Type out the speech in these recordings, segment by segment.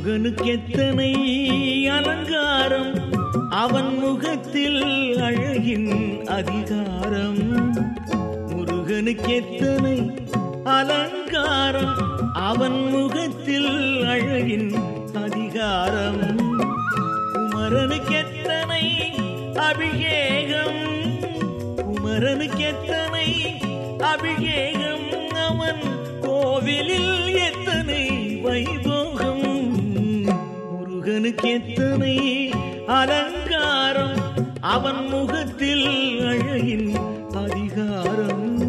முருகனுக்கு எத்தனை அலங்காரம்? அவன் முகத்தில் அழகின் அதிகாரம். முருகனுக்கு எத்தனை அலங்காரம்? அவன் முகத்தில் அழகின் அதிகாரம். குமரனுக்கு எத்தனை அபிஷேகம்? குமரனுக்கு எத்தனை அபிஷேகம்? அவன் கோவிலில் எத்தனை வைபோகம் முருகனுக்கெத்தனை அலங்காரம் அவன் முகத்தில் அழகின் அதிகாரம்.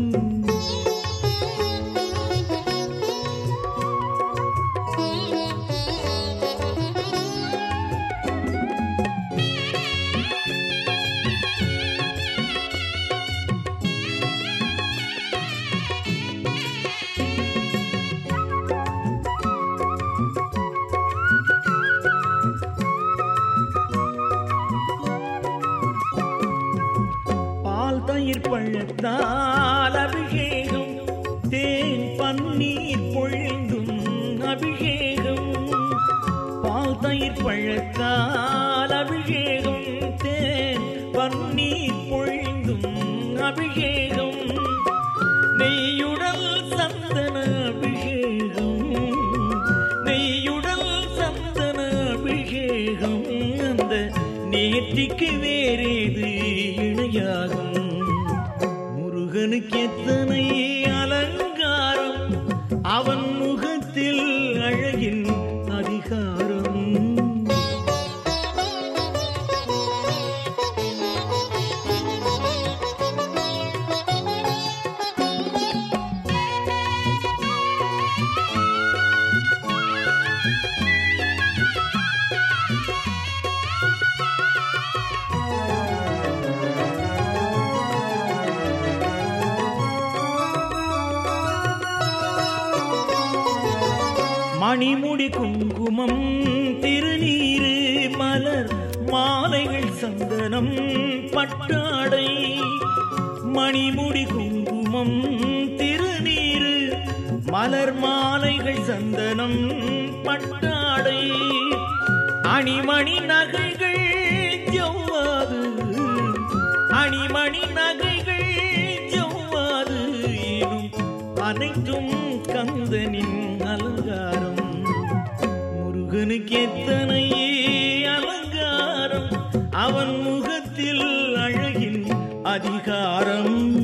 பன்னீர் தயிர் பழத்தால் அபிஷேகம். தேன் பன்னீர் பொழிந்தும் அபிஷேகம். பால் தயிர் பழத்தால் அபிஷேகம். தேன் பன்னீர் பொழிந்தும் அபிஷேகம். நெய்யுடல் சந்தன அபிஷேகம். நெய்யுடல் சந்தன அபிஷேகம். அந்த நேற்றிக்கு வேறேது இணையாக முருகனுக்கு எத்தனை மணிமுடி குங்குமம் திருநீரு மலர் மாலைகள் சந்தனம் பட்டாடை. மணிமுடி குங்குமம் திருநீரு மலர் மாலைகள் சந்தனம் பட்டாடை. அணிமணி நகைகள் ஜவ்வாது. அணிமணி நகைகள் ஜவ்வாது. எனும் அனைத்தும் கந்தனின் அதிகாரம்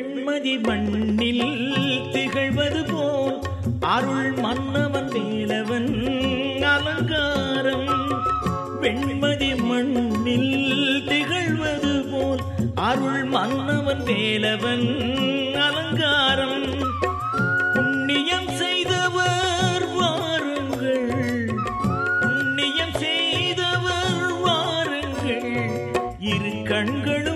வெண்மதி மண்ணில் திகழ்வது போல் அருள் மன்னவன் வேலவன் அலங்காரம். வெண்மதி மண்ணில் திகழ்வது போல் அருள் மன்னவன் வேலவன் அலங்காரம். புண்ணியம் செய்தவர் வாருங்கள். புண்ணியம் செய்தவர் வாருங்கள். இரு கண்களும்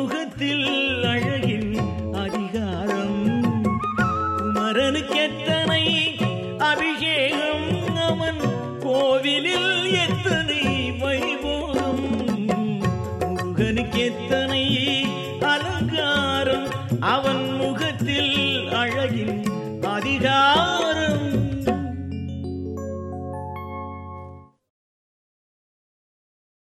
முகத்தில் அழகின் அதிகாரம். குமரனுக்கு எத்தனை அபிஷேகம்? அவன் கோவிலில் எத்தனை வைபோகம்? முருகனுக்கு எத்தனை அலங்காரம்? அவன் முகத்தில் அழகின் அதிகாரம்.